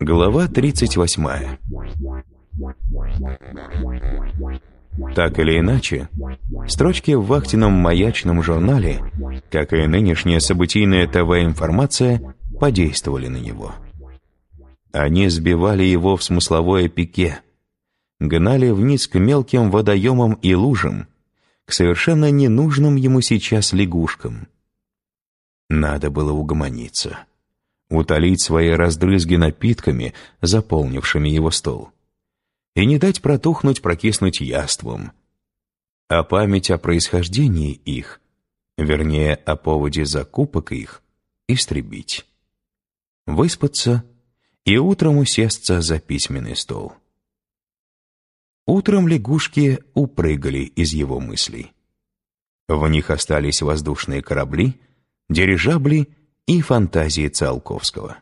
Глава 38 Так или иначе, строчки в вахтенном маячном журнале, как и нынешняя событийная ТВ-информация, подействовали на него. Они сбивали его в смысловое пике, гнали вниз к мелким водоемам и лужам, к совершенно ненужным ему сейчас лягушкам. Надо было угомониться, утолить свои раздрызги напитками, заполнившими его стол, и не дать протухнуть, прокиснуть яством. А память о происхождении их, вернее, о поводе закупок их, истребить. Выспаться и утром усесться за письменный стол. Утром лягушки упрыгали из его мыслей. В них остались воздушные корабли, дирижабли и фантазии Циолковского.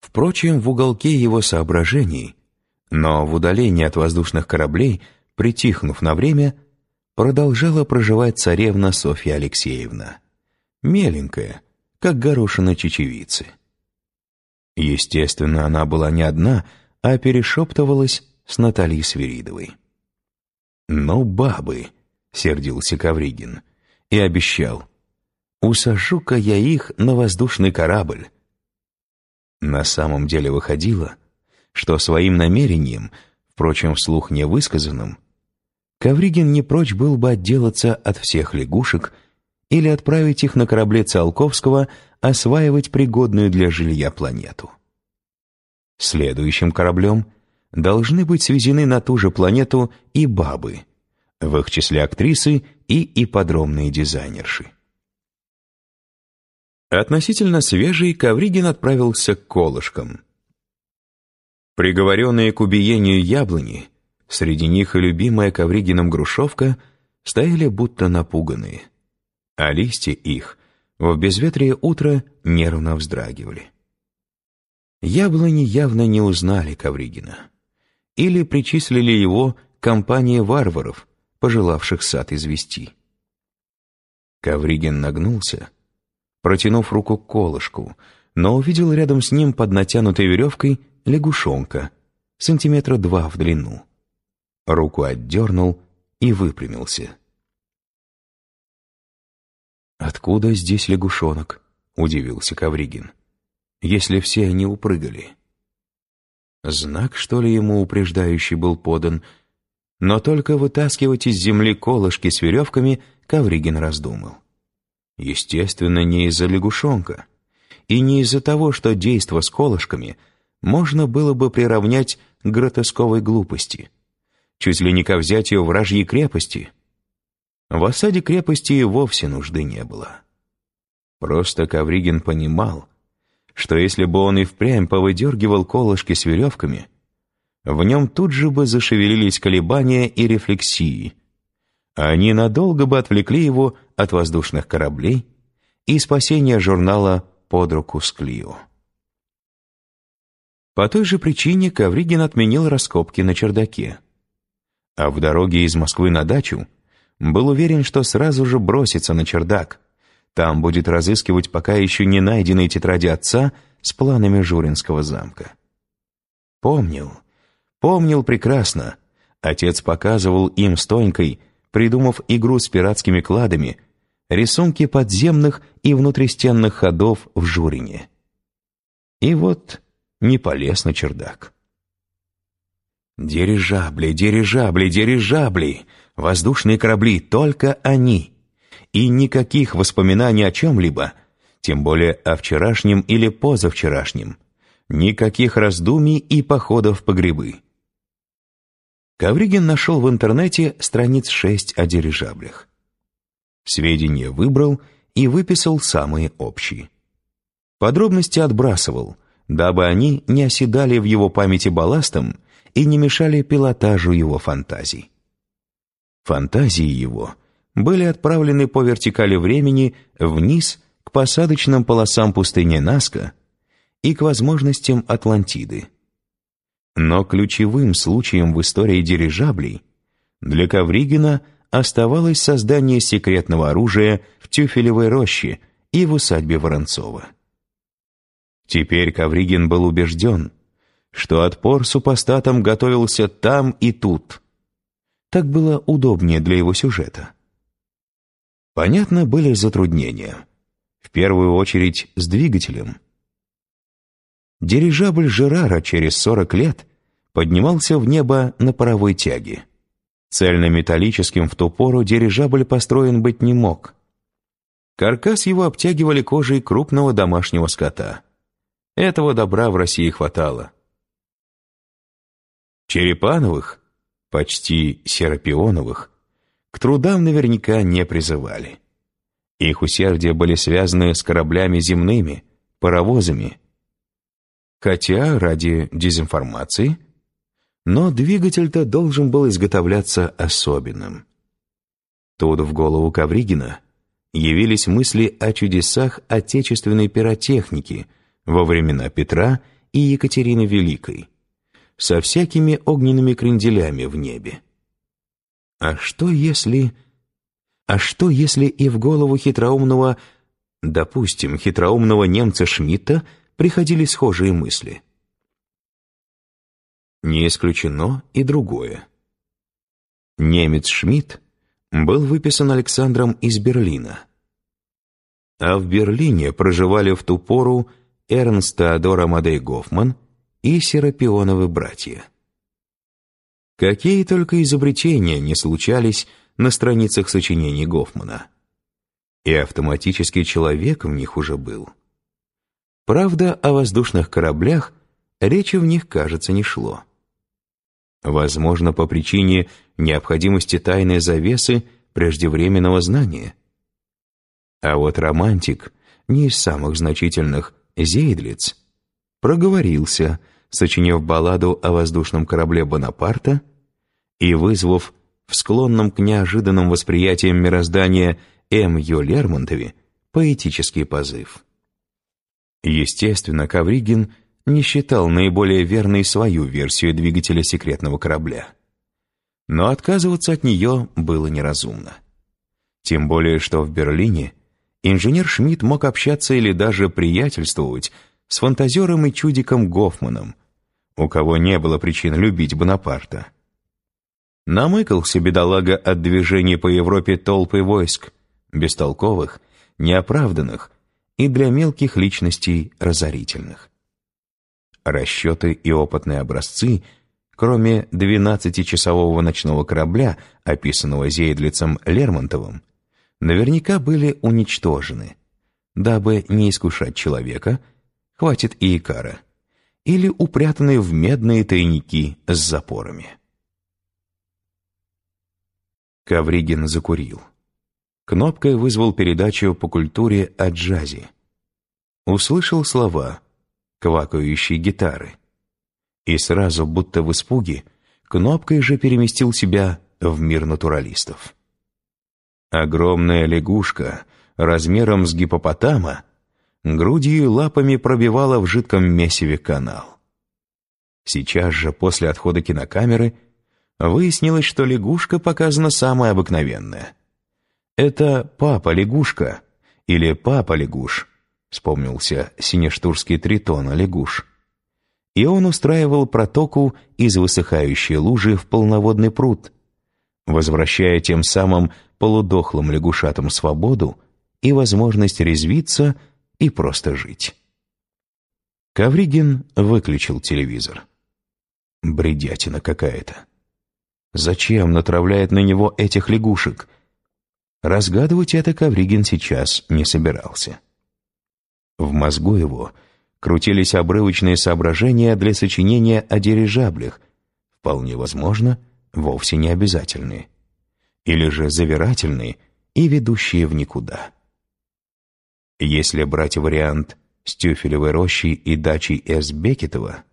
Впрочем, в уголке его соображений, но в удалении от воздушных кораблей, притихнув на время, продолжала проживать царевна Софья Алексеевна. Меленькая, как горошина чечевицы. Естественно, она была не одна, а перешептывалась с Натальей Свиридовой. «Ну, бабы!» — сердился Кавригин и обещал. «Усажу-ка я их на воздушный корабль». На самом деле выходило, что своим намерением, впрочем, вслух не высказанным, Ковригин не прочь был бы отделаться от всех лягушек или отправить их на корабле Циолковского осваивать пригодную для жилья планету. Следующим кораблем должны быть свезены на ту же планету и бабы, в их числе актрисы и ипподромные дизайнерши. Относительно свежий Ковригин отправился к колышкам. Приговоренные к убиению яблони, среди них и любимая Ковригином грушевка, стояли будто напуганные, а листья их в безветрие утра нервно вздрагивали. Яблони явно не узнали Ковригина или причислили его к компании варваров, пожелавших сад извести. Ковригин нагнулся, протянув руку к колышку, но увидел рядом с ним под натянутой веревкой лягушонка, сантиметра два в длину. Руку отдернул и выпрямился. «Откуда здесь лягушонок?» — удивился Ковригин. «Если все они упрыгали». Знак, что ли, ему упреждающий был подан — но только вытаскивать из земли колышки с веревками Ковригин раздумал. Естественно, не из-за лягушонка. И не из-за того, что действо с колышками можно было бы приравнять к гротесковой глупости. Чуть ли не ко взятию вражьей крепости. В осаде крепости и вовсе нужды не было. Просто Ковригин понимал, что если бы он и впрямь повыдергивал колышки с веревками — в нем тут же бы зашевелились колебания и рефлексии. Они надолго бы отвлекли его от воздушных кораблей и спасения журнала «Под руку с Клио». По той же причине Ковригин отменил раскопки на чердаке. А в дороге из Москвы на дачу был уверен, что сразу же бросится на чердак. Там будет разыскивать пока еще не найденные тетради отца с планами Журинского замка. Помнил, Помнил прекрасно. Отец показывал им с Тонькой, придумав игру с пиратскими кладами, рисунки подземных и внутристенных ходов в Журине. И вот не полез на чердак. Дирижабли, дирижабли, дирижабли, воздушные корабли, только они. И никаких воспоминаний о чем-либо, тем более о вчерашнем или позавчерашнем. Никаких раздумий и походов по грибы. Ковригин нашел в интернете страниц шесть о дирижаблях. Сведения выбрал и выписал самые общие. Подробности отбрасывал, дабы они не оседали в его памяти балластом и не мешали пилотажу его фантазий. Фантазии его были отправлены по вертикали времени вниз к посадочным полосам пустыни Наска и к возможностям Атлантиды. Но ключевым случаем в истории дирижаблей для Ковригина оставалось создание секретного оружия в Тюфелевой роще и в усадьбе Воронцова. Теперь Ковригин был убежден, что отпор супостатам готовился там и тут. Так было удобнее для его сюжета. Понятно, были затруднения. В первую очередь с двигателем. Дирижабль Жерара через 40 лет поднимался в небо на паровой тяге. Цельнометаллическим в ту пору дирижабль построен быть не мог. Каркас его обтягивали кожей крупного домашнего скота. Этого добра в России хватало. Черепановых, почти Серапионовых, к трудам наверняка не призывали. Их усердия были связаны с кораблями земными, паровозами. Хотя ради дезинформации, но двигатель-то должен был изготовляться особенным. Тут в голову Ковригина явились мысли о чудесах отечественной пиротехники во времена Петра и Екатерины Великой, со всякими огненными кренделями в небе. А что если... А что если и в голову хитроумного, допустим, хитроумного немца Шмидта приходили схожие мысли? Не исключено и другое. Немец Шмидт был выписан Александром из Берлина. А в Берлине проживали в ту пору Эрнст Теодор Амадей Гофман и Серапионовы братья. Какие только изобретения не случались на страницах сочинений Гофмана. И автоматический человек в них уже был. Правда, о воздушных кораблях речи в них, кажется, не шло. Возможно, по причине необходимости тайной завесы преждевременного знания. А вот романтик, не из самых значительных, Зейдлиц, проговорился, сочинив балладу о воздушном корабле Бонапарта и вызвав в склонном к неожиданным восприятиям мироздания М. Ю. Лермонтове поэтический позыв. Естественно, Ковригин не считал наиболее верной свою версию двигателя секретного корабля. Но отказываться от нее было неразумно. Тем более, что в Берлине инженер Шмидт мог общаться или даже приятельствовать с фантазером и чудиком Гофманом, у кого не было причин любить Бонапарта. Намыкался бедолага от движения по Европе толпы войск, бестолковых, неоправданных и для мелких личностей разорительных. Расчеты и опытные образцы, кроме 12-часового ночного корабля, описанного Зейдлицем Лермонтовым, наверняка были уничтожены, дабы не искушать человека, хватит и Икара, или упрятаны в медные тайники с запорами. Ковригин закурил. Кнопкой вызвал передачу по культуре о джазе. Услышал слова квакающей гитары. И сразу, будто в испуге, кнопкой же переместил себя в мир натуралистов. Огромная лягушка, размером с гипопотама, грудью и лапами пробивала в жидком месиве канал. Сейчас же, после отхода кинокамеры, Выяснилось, что лягушка показана самая обыкновенная. Это папа-лягушка или папа-лягуш, вспомнился синештурский тритон лягуш. И он устраивал протоку из высыхающей лужи в полноводный пруд, возвращая тем самым полудохлым лягушатам свободу и возможность резвиться и просто жить. Ковригин выключил телевизор. Бредятина какая-то. Зачем натравляет на него этих лягушек? Разгадывать это Ковригин сейчас не собирался. В мозгу его крутились обрывочные соображения для сочинения о дирижаблях, вполне возможно, вовсе не обязательные, или же завирательные и ведущие в никуда. Если брать вариант с Тюфелевой рощей и дачей С. Бекетова,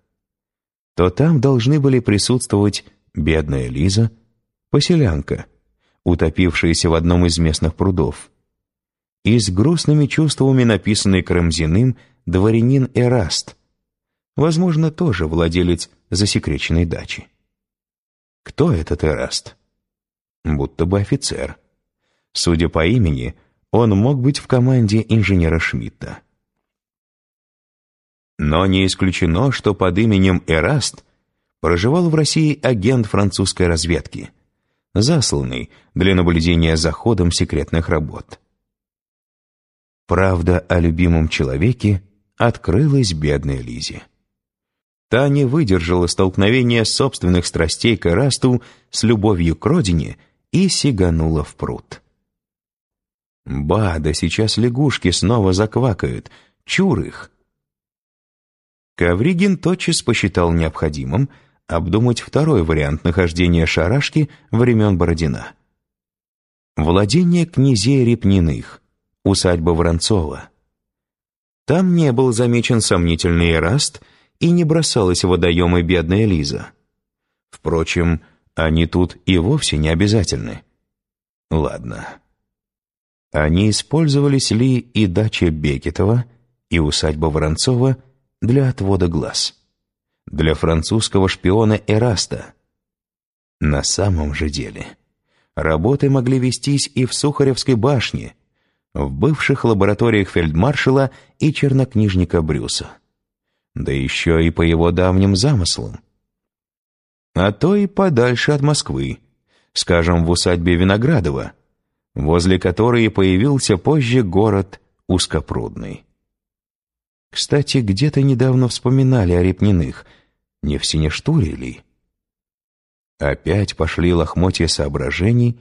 то там должны были присутствовать бедная Лиза, поселянка, утопившаяся в одном из местных прудов, и с грустными чувствами написанный Карамзиным дворянин Эраст, возможно, тоже владелец засекреченной дачи. Кто этот Эраст? Будто бы офицер. Судя по имени, он мог быть в команде инженера Шмидта. Но не исключено, что под именем Эраст проживал в России агент французской разведки, засланный для наблюдения за ходом секретных работ. Правда о любимом человеке открылась бедной Лизе. Та не выдержала столкновения собственных страстей к Эрасту с любовью к родине и сиганула в пруд. Ба, да сейчас лягушки снова заквакают, чур их. Ковригин тотчас посчитал необходимым обдумать второй вариант нахождения шарашки времен Бородина. Владение князей Репниных, усадьба Воронцова. Там не был замечен сомнительный Эраст и не бросалась в водоемы бедная Лиза. Впрочем, они тут и вовсе не обязательны. Ладно. Они использовались ли и дача Бекетова, и усадьба Воронцова для отвода глаз? Для французского шпиона Эраста? На самом же деле, работы могли вестись и в Сухаревской башне, в бывших лабораториях фельдмаршала и чернокнижника Брюса. Да еще и по его давним замыслам. А то и подальше от Москвы, скажем, в усадьбе Виноградова, возле которой появился позже город Узкопрудный. Кстати, где-то недавно вспоминали о Репниных, не в Синештуре ли? Опять пошли лохмотья соображений,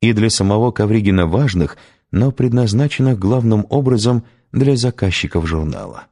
и для самого Ковригина важных, но предназначенных главным образом для заказчиков журнала.